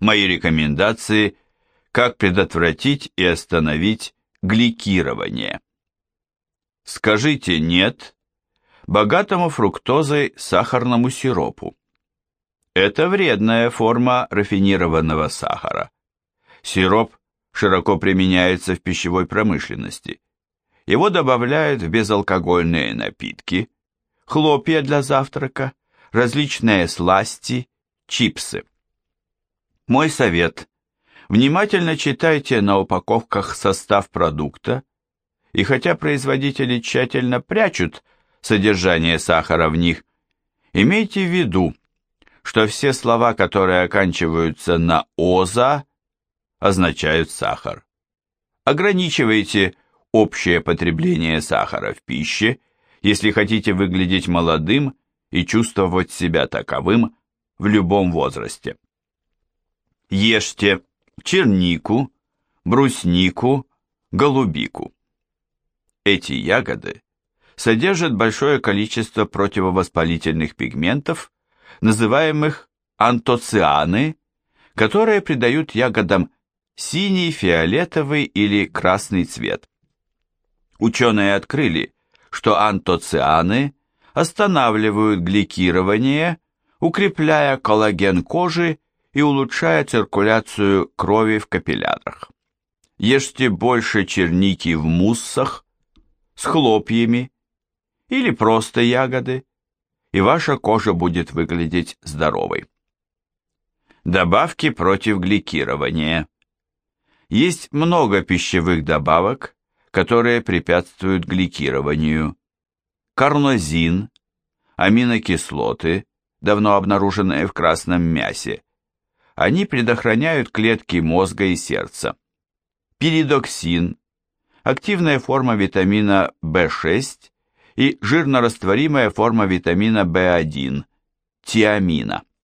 Мои рекомендации «Как предотвратить и остановить гликирование». Скажите «нет» богатому фруктозой сахарному сиропу. Это вредная форма рафинированного сахара. Сироп широко применяется в пищевой промышленности. Его добавляют в безалкогольные напитки, хлопья для завтрака, различные сласти, чипсы. Мой совет – внимательно читайте на упаковках состав продукта, и хотя производители тщательно прячут содержание сахара в них, имейте в виду, что все слова, которые оканчиваются на «оза», означают сахар. Ограничивайте общее потребление сахара в пище, если хотите выглядеть молодым и чувствовать себя таковым в любом возрасте. Ешьте чернику, бруснику, голубику. Эти ягоды содержат большое количество противовоспалительных пигментов, называемых антоцианы, которые придают ягодам синий, фиолетовый или красный цвет. Ученые открыли, что антоцианы останавливают гликирование, укрепляя коллаген кожи и улучшая циркуляцию крови в капиллярах. Ешьте больше черники в муссах, с хлопьями или просто ягоды, и ваша кожа будет выглядеть здоровой. Добавки против гликирования. Есть много пищевых добавок, которые препятствуют гликированию. Карнозин, аминокислоты, давно обнаруженные в красном мясе. Они предохраняют клетки мозга и сердца. Пиридоксин, активная форма витамина В6 и жирнорастворимая форма витамина В1, тиамина.